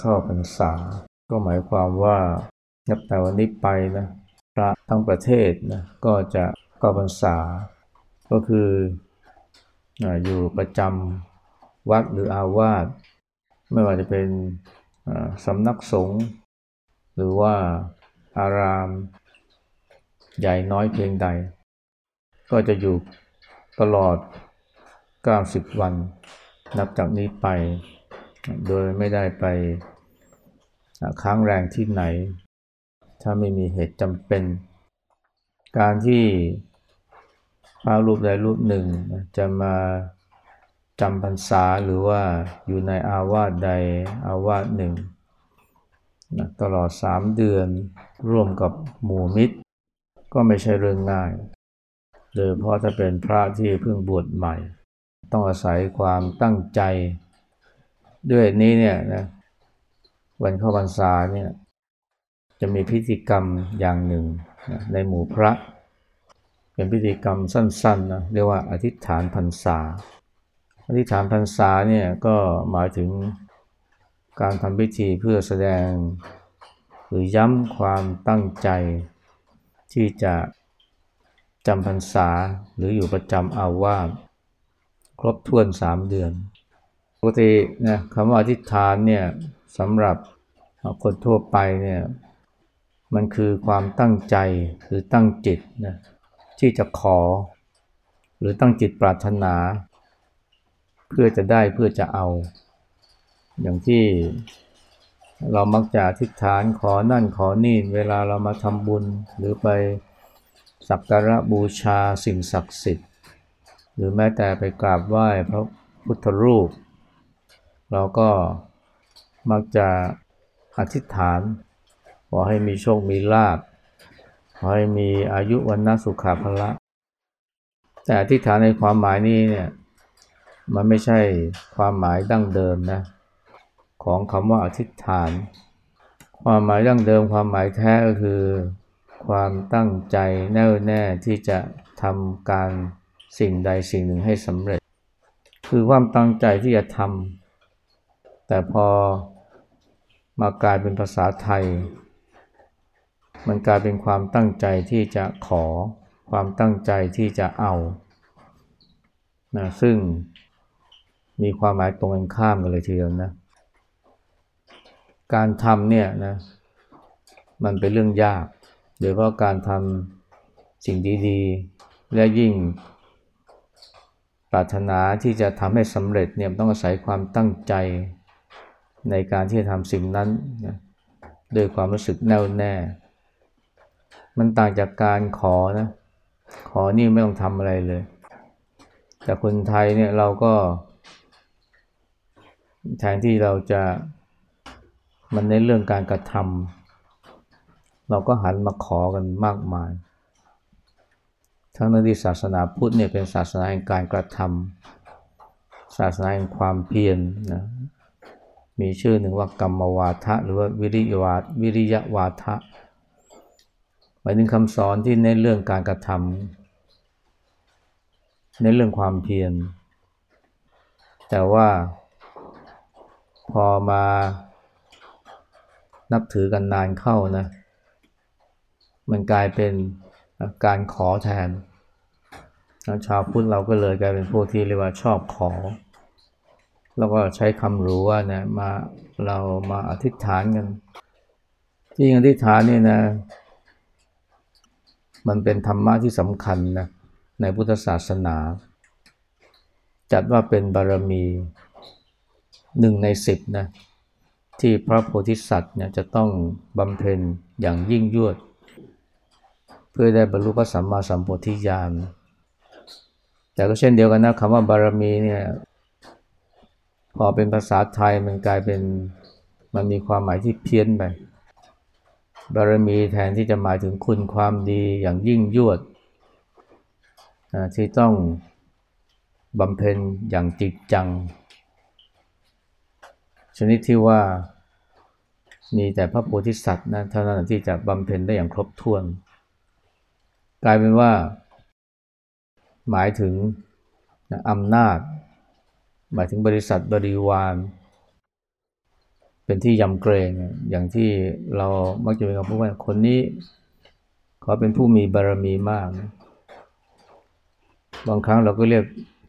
เข้าพรรษา ก็หมายความว่านับแต่วันนี้ไปนะพระทั้งประเทศนะก็จะเข้าพรรษา ก็คืออยู่ประจำวัดหรืออาวาสไม่ว่าจะเป็นสำนักสงฆ์หรือว่าอารามใหญ่น้อยเพียงใด ก็จะอยู่ตลอด 90 วัน นับจากนี้ไป โดยไม่ได้ไปค้างแรงที่ไหน ถ้าไม่มีเหตุจำเป็น การที่พระรูปใดรูปหนึ่งจะมาจำพรรษาหรือว่าอยู่ในอาวาสใดอาวาสหนึ่งนะตลอดสามเดือนร่วมกับหมู่มิตร ก็ไม่ใช่เรื่องง่ายโดยเพราะถ้าเป็นพระที่เพิ่งบวชใหม่ ต้องอาศัยความตั้งใจ ด้วยนี้เนี่ยนะวันเข้าพรรษาเนี่ยจะมีพิธีกรรมอย่างหนึ่งนะในหมู่พระ เป็นพิธีกรรมสั้นๆนะเรียกว่าอธิษฐานพรรษา อธิษฐานพรรษาเนี่ยก็หมายถึงการทำพิธีเพื่อแสดง หรือย้ำความตั้งใจ ที่จะจำพรรษาหรืออยู่ประจำอาวาสครบถ้วนสามเดือน ปกตินะคำว่าอธิษฐานเนี่ยสำหรับคนทั่วไปเนี่ยมันคือความตั้งใจหรือตั้งจิตนะที่จะขอ หรือตั้งจิตปรารถนา เพื่อจะได้เพื่อจะเอา อย่างที่เรามักจะอธิษฐานขอนั่นขอนี่เวลาเรามาทำบุญ หรือไปสักการะบูชาสิ่งศักดิ์สิทธิ์ หรือแม้แต่ไปกราบไหว้พระพุทธรูป เราก็มักจะอธิษฐาน ขอให้มีโชค มีลาภ ขอให้มีอายุวันนาสุขาภละ แต่อธิษฐานในความหมายนี้เนี่ย มันไม่ใช่ความหมายดั้งเดิมนะ ของคำว่าอธิษฐาน ความหมายดั้งเดิม ความหมายแท้ก็คือ ความตั้งใจแน่วแน่ที่จะทำการสิ่งใดสิ่งหนึ่งให้สำเร็จ คือความตั้งใจที่จะทำ แต่พอมากลายเป็นภาษาไทย มันกลายเป็นความตั้งใจที่จะขอความตั้งใจที่จะเอานะซึ่งมีความหมายตรงกันข้ามกันเลยทีเดียวนะ การทำเนี่ยนะมันเป็นเรื่องยากโดยเพราะการทำสิ่งดีๆ และยิ่งปรารถนาที่จะทำให้สำเร็จเนี่ยต้องอาศัยความตั้งใจ ในการที่จะทำสิ่งนั้นนะด้วยความรู้สึกแน่วแน่ มันต่างจากการขอนะ ขอนี่ไม่ต้องทำอะไรเลย แต่คนไทยเนี่ยเราก็ แทนที่เราจะมันในเรื่องการกระทำเราก็หันมาขอกันมากมาย ทั้งนั้นที่ศาสนาพุทธเนี่ยเป็นศาสนาแห่งการกระทำศาสนาแห่งความเพียรนนะ มีชื่อหนึ่งว่ากรรมวาทะหรือว่าวิริยวาวิริยวาทะหมายถึงคำสอนที่ในเรื่องการกระทำในเรื่องความเพียร แต่ว่าพอมานับถือกันนานเข้านะ มันกลายเป็นการขอแทน ชาวพุทธเราก็เลยกลายเป็นพวกที่เรียกว่าชอบขอ แล้วก็ใช้คำรู้ว่านะมาเรามาอธิษฐานกัน ที่อธิษฐานนี่นะ มันเป็นธรรมะที่สำคัญนะในพุทธศาสนา จัดว่าเป็นบารมีหนึ่งในสิบนะที่พระโพธิสัตว์เนี่ยจะต้องบำเพ็ญอย่างยิ่งยวด เพื่อได้บรรลุพระสัมมาสัมโพธิญาณแต่ก็เช่นเดียวกันนะคำว่าบารมีเนี่ย พอเป็นภาษาไทยมันกลายเป็นมันมีความหมายที่เพี้ยนไป บารมีแทนที่จะหมายถึงคุณความดีอย่างยิ่งยวดที่ต้องบำเพ็ญอย่างจริงจัง ชนิดที่ว่ามีแต่พระโพธิสัตว์นะเท่านั้นที่จะบำเพ็ญได้อย่างครบถ้วน กลายเป็นว่า หมายถึงอำนาจ หมายถึงบริษัทบริวาร เป็นที่ยำเกรงอย่างที่เรามักจะเป็นคำพูดว่าคนนี้เขาเป็นผู้มีบารมีมาก บางครั้งเราก็เรียก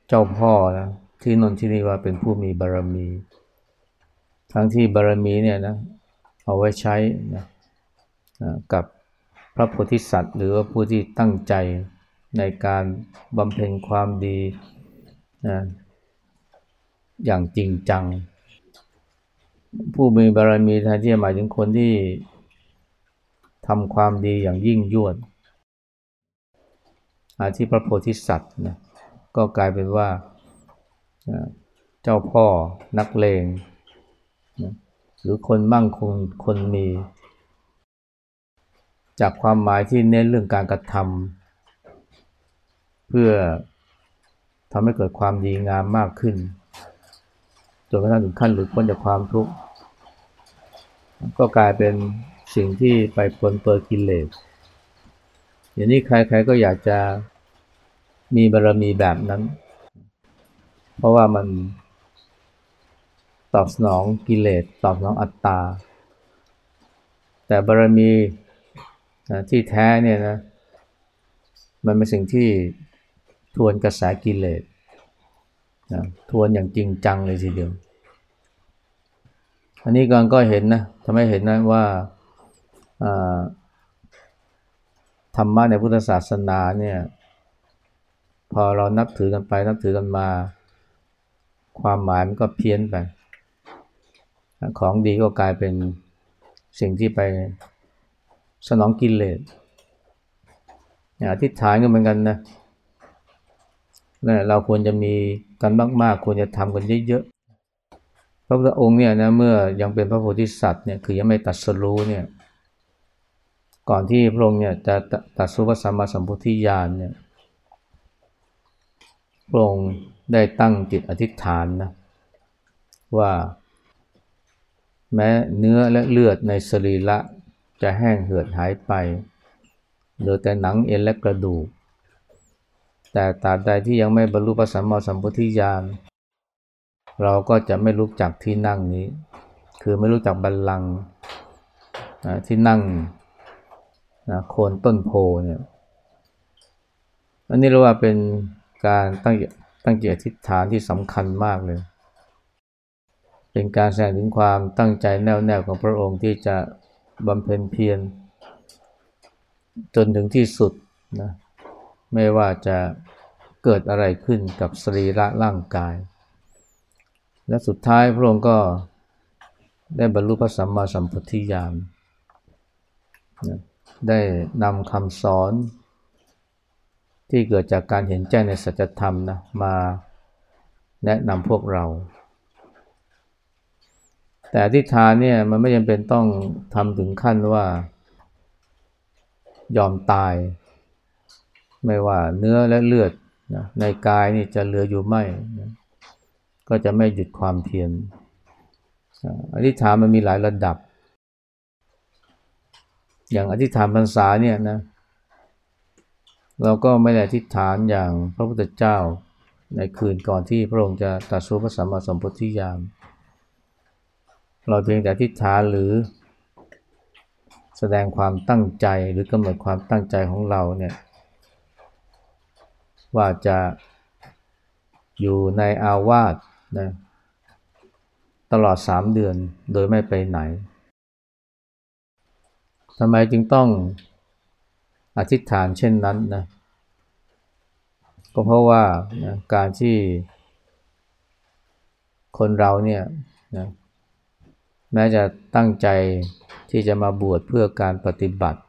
เจ้าพ่อนะที่นนที่นี่ว่าเป็นผู้มีบารมี ทั้งที่บารมีเนี่ยนะเอาไว้ใช้นะกับพระโพธิสัตว์ หรือว่าผู้ที่ตั้งใจในการบำเพ็ญความดีนะ อย่างจริงจัง ผู้มีบารมีแทนที่จะหมายถึงคนที่ทำความดีอย่างยิ่งยวด อาที่พระโพธิสัตว์นะก็กลายเป็นว่าเจ้าพ่อนักเลงนะหรือคนมั่งคงคนมี จากความหมายที่เน้นเรื่องการกระทำเพื่อทำให้เกิดความดีงามมากขึ้น นกระทั่งถึงขั้นหลุดพ้นจากความทุกข์ก็กลายเป็นสิ่งที่ไปปนเปื้อกิเลสอย่างนี้ใครๆก็อยากจะมีบารมีแบบนั้น เพราะว่ามันตอบสนองกิเลสตอบสนองอัตตา แต่บารมีที่แท้เนี่ยนะมันเป็นสิ่งที่ทวนกระแสกิเลส นะทวนอย่างจริงจังเลยทีเดียว อันนี้ก่อนก็เห็นนะทำให้เห็นนะว่าธรรมะในพุทธศาสนาเนี่ยพอเรานับถือกันไปนับถือกันมา ความหมายมันก็เพี้ยนไป ของดีก็กลายเป็นสิ่งที่ไปสนองกิเลสอธิษฐานก็เหมือนกันนะ เราควรจะมีกันมากๆ ควรจะทำกันเยอะๆ พระพุทธองค์เนี่ยนะเมื่อยังเป็นพระโพธิสัตว์เนี่ยคือยังไม่ตัดสรู้เนี่ยก่อนที่พระองค์เนี่ยจะตัดสุภสัมมาสัมพุทธิญาณเนี่ยพระองค์ได้ตั้งจิตอธิษฐานนะว่าแม้เนื้อและเลือดในสรีระจะแห้งเหือดหายไปเหลือแต่หนังเอ็นและกระดูก แต่ตราบใดที่ยังไม่บรรลุพระสัมมาสัมพุทธิญาณเราก็จะไม่รู้จักที่นั่งนี้ คือไม่รู้จักบัลลังก์ที่นั่งนะโคนต้นโพเนี่ยอันนี้เราว่าเป็นการตั้งตั้งจิตอธิษฐานที่สำคัญมากเลย เป็นการแสดงถึงความตั้งใจแน่วแน่ของพระองค์ที่จะบำเพ็ญเพียรจนถึงที่สุดนะ ไม่ว่าจะเกิดอะไรขึ้นกับสรีระร่างกาย และสุดท้ายพระองค์ก็ได้บรรลุพระสัมมาสัมพุทธิญาณได้นำคำสอนที่เกิดจากการเห็นแจ้งในสัจธรรมนะมาแนะนำพวกเรา แต่อธิษฐานเนี่ยมันไม่จำเป็นต้องทำถึงขั้นว่ายอมตาย ไม่ว่าเนื้อและเลือดนะในกายนี่จะเหลืออยู่ไม่นะก็จะไม่หยุดความเพียรอธิษฐานมันมีหลายระดับ อย่างอธิษฐานพรรษาเนี่ยนะเราก็ไม่ได้อธิษฐานอย่างพระพุทธเจ้าในคืนก่อนที่พระองค์จะตรัสรู้พระสัมมาสัมพุทธิญาณเราเพียงแต่อธิษฐานหรือแสดงความตั้งใจหรือกำหนดความตั้งใจของเราเนี่ย ว่าจะอยู่ในอาวาสนะตลอดสามเดือนโดยไม่ไปไหนทำไมจึงต้องอธิษฐานเช่นนั้นนะก็เพราะว่านะการที่คนเราเนี่ยนะแม้จะตั้งใจที่จะมาบวชเพื่อการปฏิบัติ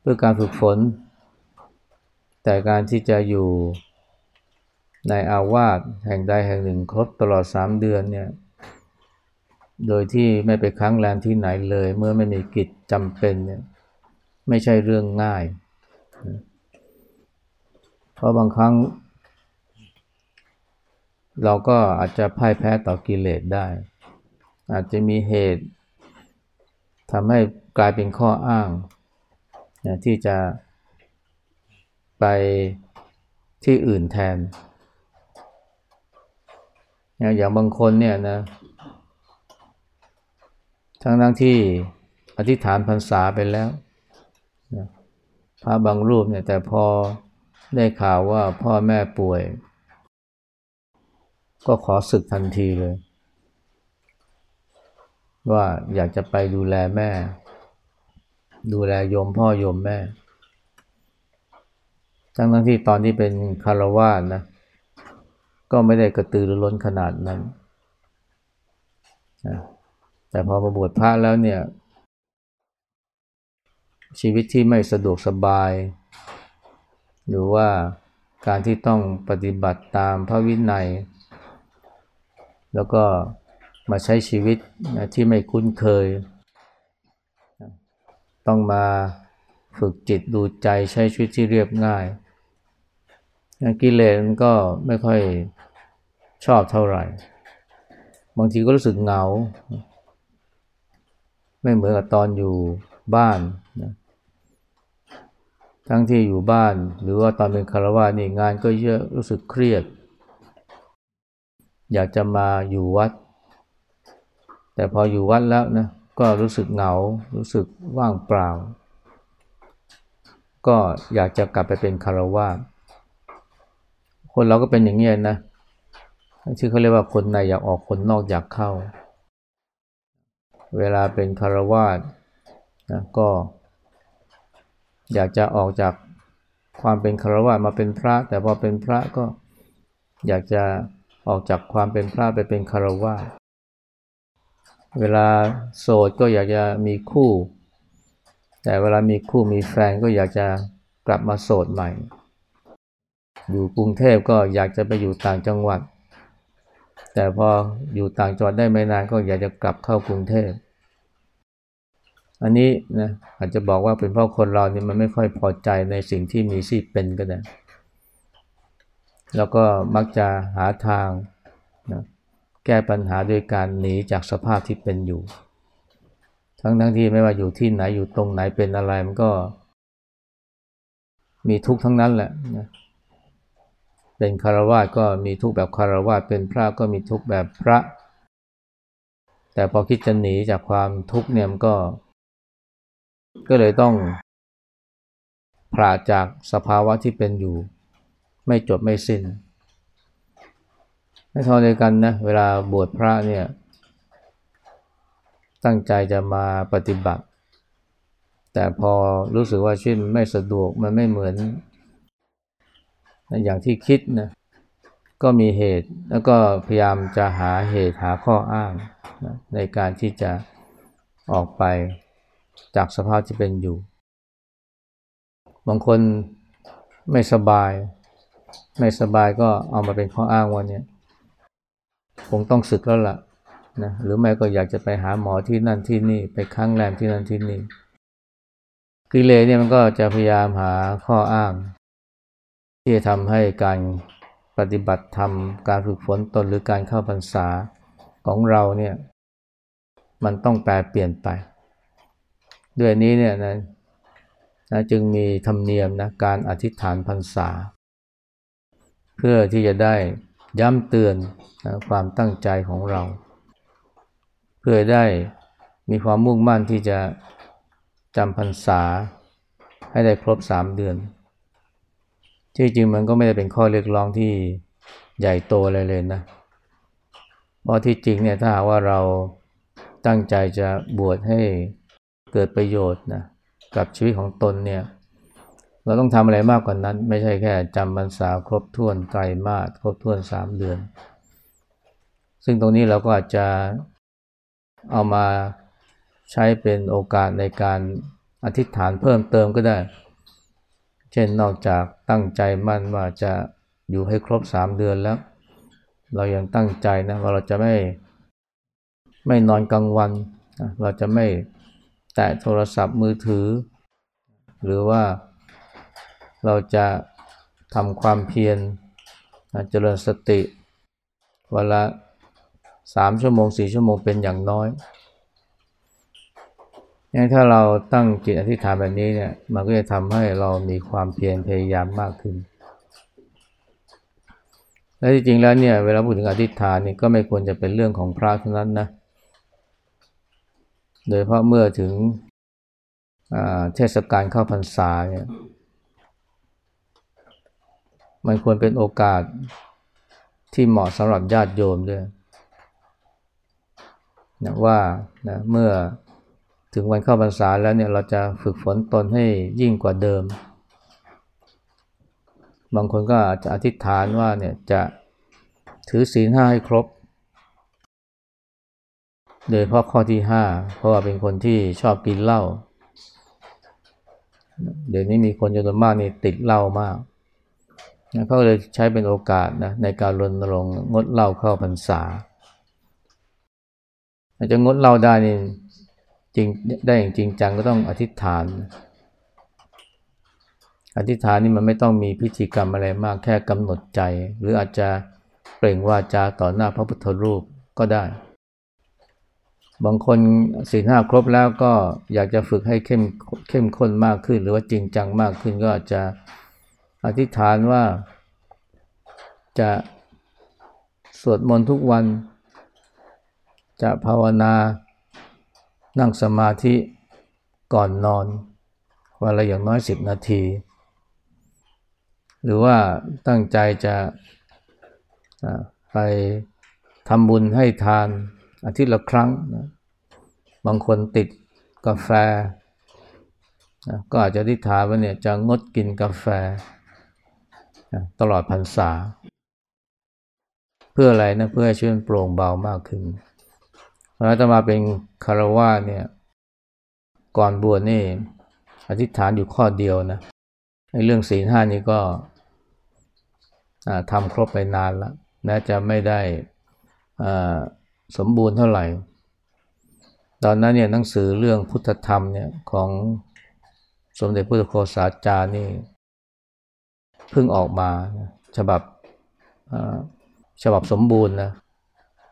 เพื่อการฝึกฝน แต่การที่จะอยู่ในอาวาสแห่งใดแห่งหนึ่งครบตลอดสามเดือนเนี่ย โดยที่ไม่ไปค้างแรมที่ไหนเลย เมื่อไม่มีกิจจำเป็นเนี่ยไม่ใช่เรื่องง่าย เพราะบางครั้ง เราก็อาจจะพ่ายแพ้ต่อกิเลสได้ อาจจะมีเหตุทำให้กลายเป็นข้ออ้าง ที่จะ ไปที่อื่นแทน อย่างบางคนเนี่ยนะ ทั้งทั้งที่อธิษฐานพรรษาไปแล้วนะพระบางรูปเนี่ยแต่พอได้ข่าวว่าพ่อแม่ป่วย ก็ขอศึกทันทีเลย ว่าอยากจะไปดูแลแม่ ดูแลโยมพ่อโยมแม่ ทั้งทั้งที่ตอนที่เป็นคารวาสนะ ก็ไม่ได้กระตือรือร้นขนาดนั้น แต่พอมาบวชพระแล้วเนี่ย ชีวิตที่ไม่สะดวกสบาย หรือว่าการที่ต้องปฏิบัติตามพระวินัย แล้วก็มาใช้ชีวิตนะที่ไม่คุ้นเคย ต้องมาฝึกจิตดูใจใช้ชีวิตที่เรียบง่าย กิเลสมันก็ไม่ค่อยชอบเท่าไหร่ บางทีก็รู้สึกเหงา ไม่เหมือนกับตอนอยู่บ้านนะทั้งที่อยู่บ้าน หรือว่าตอนเป็นคารวะนี่งานก็เยอะรู้สึกเครียด อยากจะมาอยู่วัด แต่พออยู่วัดแล้วนะก็รู้สึกเหงา รู้สึกว่างเปล่า ก็อยากจะกลับไปเป็นคารวะ คนเราก็เป็นอย่างนี้นะที่อเขาเรียกว่าคนในอยากออกคนนอกอยากเข้า เวลาเป็นคารวาสนะก็ อยากจะออกจากความเป็นคารวะมาเป็นพระ แต่พอเป็นพระก็อยากจะออกจากความเป็นพระไปเป็นคารวะเวลาโสดก็อยากจะมีคู่ แต่เวลามีคู่มีแฟนก็อยากจะกลับมาโสดใหม่ อยู่กรุงเทพก็อยากจะไปอยู่ต่างจังหวัด แต่พออยู่ต่างจังหวัดได้ไม่นานก็อยากจะกลับเข้ากรุงเทพ อันนี้นะอาจจะบอกว่าเป็นเพราะคนเราเนี่ยมันไม่ค่อยพอใจในสิ่งที่มีสิเป็นก็ได้ แล้วก็มักจะหาทางนะแก้ปัญหาโดยการหนีจากสภาพที่เป็นอยู่ ทั้งทั้งที่ไม่ว่าอยู่ที่ไหนอยู่ตรงไหนเป็นอะไรมันก็ มีทุกข์ทั้งนั้นแหละนะ เป็นคารวะก็มีทุกแบบคารวะเป็นพระก็มีทุกแบบพระ แต่พอคิดจะหนีจากความทุกข์เนี่ยมันก็ ก็เลยต้องพราจากสภาวะที่เป็นอยู่ ไม่จบไม่สิน้นไม่ทอเดียกันนะเวลาบวชพระเนี่ยตั้งใจจะมาปฏิบัติ แต่พอรู้สึกว่าชีวิตไม่สะดวกมันไม่เหมือน อย่างที่คิดนะก็มีเหตุแล้วก็พยายามจะหาเหตุหาข้ออ้างนะในการที่จะออกไปจากสภาพที่เป็นอยู่ บางคนไม่สบาย ไม่สบายก็เอามาเป็นข้ออ้างว่าเนี่ยคงต้องศึกแล้วล่ะนะหรือไม่ก็อยากจะไปหาหมอที่นั่นที่นี่ไปค้างแรมที่นั่นที่นี่กิเลสเนี่ยมันก็จะพยายามหาข้ออ้าง ที่จะทำให้การปฏิบัติธรรม การฝึกฝนตนหรือการเข้าพรรษาของเราเนี่ยมันต้องแปลเปลี่ยนไป ด้วยนี้เนี่ยนะนะจึงมีธรรมเนียมนะการอธิษฐานพรรษา เพื่อที่จะได้ย้ำเตือนนะความตั้งใจของเรา เพื่อได้มีความมุ่งมั่นที่จะจำพรรษาให้ได้ครบสามเดือน ที่จริงมันก็ไม่ได้เป็นข้อเรียกร้องที่ใหญ่โตอะไรเลยนะ เพราะที่จริงเนี่ยถ้าหากว่าเราตั้งใจจะบวชให้เกิดประโยชน์นะกับชีวิตของตนเนี่ย เราต้องทำอะไรมากกว่านั้น ไม่ใช่แค่จำพรรษาครบถ้วนไตรมาสครบถ้วนสามเดือน ซึ่งตรงนี้เราก็อาจจะเอามาใช้เป็นโอกาสในการอธิษฐานเพิ่มเติมก็ได้ เช่นนอกจากตั้งใจมั่นว่าจะอยู่ให้ครบสามเดือนแล้ว เรายังตั้งใจนะว่าเราจะไม่ไม่นอนกลางวัน เราจะไม่แตะโทรศัพท์มือถือ หรือว่าเราจะทำความเพียรเจริญสติ เวลาสามชั่วโมงสี่ชั่วโมงเป็นอย่างน้อย งั้นถ้าเราตั้งจิตอธิษฐานแบบนี้เนี่ย มันก็จะทำให้เรามีความเพียรพยายามมากขึ้น และจริงๆแล้วเนี่ยเวลาพูดถึงอธิษฐานนี่ก็ไม่ควรจะเป็นเรื่องของพระเท่านั้นนะ โดยเพราะเมื่อถึงเทศกาลเข้าพรรษาเนี่ยมันควรเป็นโอกาสที่เหมาะสำหรับญาติโยมด้วยนะว่านะเมื่อ ถึงวันเข้าพรรษาแล้วเนี่ยเราจะฝึกฝนตนให้ยิ่งกว่าเดิม บางคนก็อาจจะอธิษฐานว่าเนี่ยจะถือศีลห้าให้ครบ โดยเพราะข้อที่ห้าเพราะว่าเป็นคนที่ชอบกินเหล้า เดี๋ยวนี้มีคนจำนวนมากนี่ติดเหล้ามากเขาเลยใช้เป็นโอกาสนะในการรณรงค์งดเหล้าเข้าพรรษา อาจจะงดเหล้าได้นี่ จริงได้อย่างจริงจังก็ต้องอธิษฐาน อธิษฐานนี่มันไม่ต้องมีพิธีกรรมอะไรมากแค่กำหนดใจ หรืออาจจะเปล่งวาจาต่อหน้าพระพุทธรูปก็ได้ บางคนสี่ห้าครบแล้วก็อยากจะฝึกให้เข้มเข้มข้นมากขึ้น หรือว่าจริงจังมากขึ้นก็อาจจะอธิษฐานว่าจะสวดมนต์ทุกวัน จะภาวนา นั่งสมาธิก่อนนอน วันละอย่างน้อยสิบนาที หรือว่าตั้งใจจะไปทำบุญให้ทานอาทิตย์ละครั้งนะบางคนติดกาแฟนะก็อาจจะทิฏฐานว่าเนี่ยจะงดกินกาแฟนะตลอดพรรษา เพื่ออะไรนะเพื่อให้ชีวิตโปร่งเบามากขึ้น อาตมาเป็นคารวะเนี่ยก่อนบวชนี่อธิษฐานอยู่ข้อเดียวนะในเรื่องศีลห้านี้ก็ทำครบไปนานแล้วแม้จะไม่ได้สมบูรณ์เท่าไหร่ ตอนนั้นเนี่ยหนังสือเรื่องพุทธธรรมเนี่ยของสมเด็จพระโคสาจารย์นี่เพิ่งออกมาฉบับฉบับสมบูรณ์นะ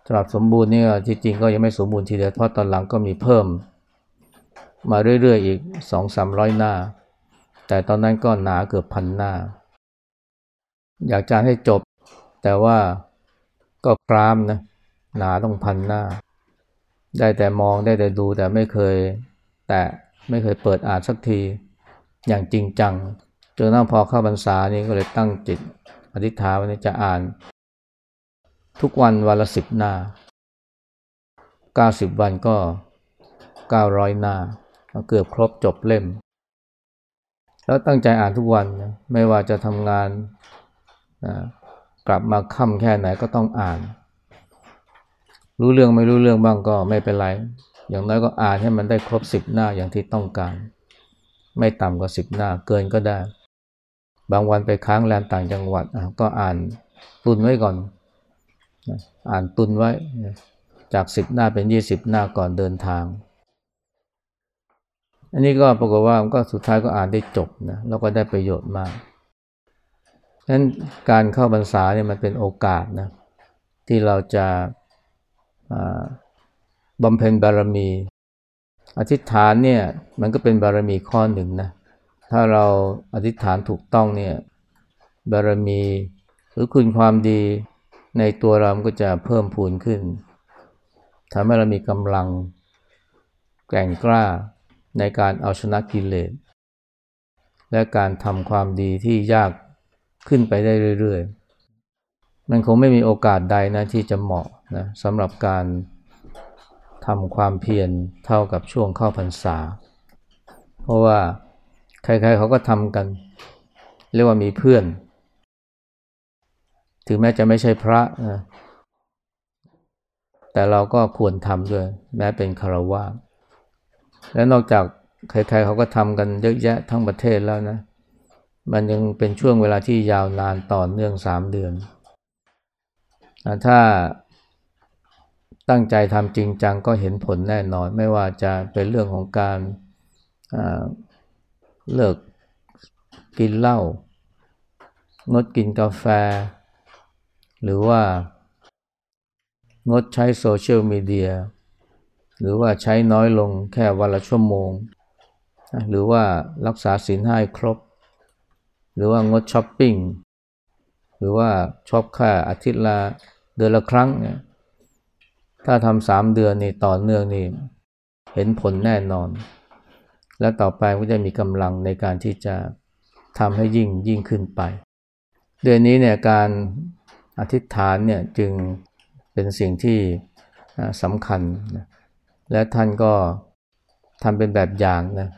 ฉบับสมบูรณ์เนี่ยที่จริงก็ยังไม่สมบูรณ์ทีเดียวเพราะตอนหลังก็มีเพิ่ม มาเรื่อยๆอีกสองสามร้อยหน้า แต่ตอนนั้นก็หนาเกือบพันหน้า อยากจะให้จบ แต่ว่าก็กรามนะหนาต้องพันหน้า ได้แต่มองได้แต่ดูแต่ไม่เคย แต่ไม่เคยเปิดอ่านสักทีอย่างจริงจังจนนั่งพอเข้าพรรษานี้ก็เลยตั้งจิตอธิษฐานว่าจะอ่าน ทุกวันวันละสิบหน้าเก้าสิบวันก็เก้าร้อยหน้า เกือบครบจบเล่ม แล้วตั้งใจอ่านทุกวันนะไม่ว่าจะทำงานนะกลับมาค่ำแค่ไหนก็ต้องอ่าน รู้เรื่องไม่รู้เรื่องบ้างก็ไม่เป็นไร อย่างน้อยก็อ่านให้มันได้ครบสิบหน้าอย่างที่ต้องการ ไม่ต่ำกว่าสิบหน้าเกินก็ได้ บางวันไปค้างแรมต่างจังหวัดก็อ่านตุนไว้ก่อน อ่านตุนไว้จากสิบหน้าเป็นยี่สิบหน้าก่อนเดินทาง อันนี้ก็ปรากฏว่ามันก็สุดท้ายก็อ่านได้จบนะแล้วก็ได้ประโยชน์มากฉะนั้นการเข้าบรรษาเนี่ยมันเป็นโอกาสนะที่เราจะบำเพ็ญบารมี อธิษฐานเนี่ยมันก็เป็นบารมีข้อหนึ่งนะถ้าเราอธิษฐานถูกต้องเนี่ยบารมีหรือคุณความดี ในตัวเราก็จะเพิ่มพูนขึ้นทำให้เรามีกำลังแกร่งกล้าในการเอาชนะกิเลส และการทำความดีที่ยากขึ้นไปได้เรื่อยๆ มันคงไม่มีโอกาสใดนะที่จะเหมาะนะสำหรับการทำความเพียรเท่ากับช่วงเข้าพรรษา เพราะว่าใครๆเขาก็ทำกัน เรียกว่ามีเพื่อน ถึงแม้จะไม่ใช่พระนะแต่เราก็ควรทำด้วย แม้เป็นคารวะและนอกจากใครๆเขาก็ทำกันเยอะแยะทั้งประเทศแล้วนะ มันยังเป็นช่วงเวลาที่ยาวนานต่อเนื่องสามเดือน ถ้าตั้งใจทำจริงจังก็เห็นผลแน่นอน ไม่ว่าจะเป็นเรื่องของการเลิกกินเหล้างดกินกาแฟ หรือว่างดใช้โซเชียลมีเดียหรือว่าใช้น้อยลงแค่วันละชั่วโมง หรือว่ารักษาศีลห้ครบ หรือว่างดช้อปปิ้ง หรือว่าชอบค่าอาทิตย์ละเดือนละครั้งเนี่ยถ้าทำสามเดือนนี่ต่อเนื่องนี่เห็นผลแน่นอน และต่อไปก็จะมีกำลังในการที่จะทำให้ยิ่งยิ่งขึ้นไป เดือนนี้เนี่ยการ อธิษฐานเนี่ยจึงเป็นสิ่งที่สำคัญนะและท่านก็ทำเป็นแบบอย่างนะ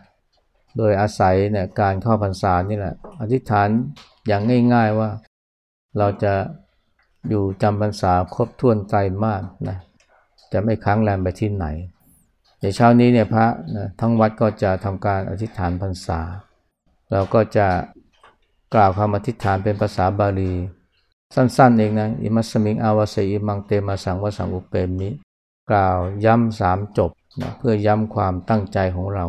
โดยอาศัยเนี่ยการเข้าพรรษานี่แหละ อธิษฐานอย่างง่าย ๆว่าเราจะอยู่จำพรรษาครบถ้วนใจมากนะจะไม่ค้างแรมไปที่ไหนในเช้านี้เนี่ยพระนะทั้งวัดก็จะทำการอธิษฐานพรรษา เราก็จะกล่าวคำอธิษฐานเป็นภาษาบาลี สั้นๆเองนะอิมัสมิงอาวาเสอิมังเตมาสังวสังอุเปมิกล่าวย้ำสามจบนะเพื่อย้ำความตั้งใจของเรา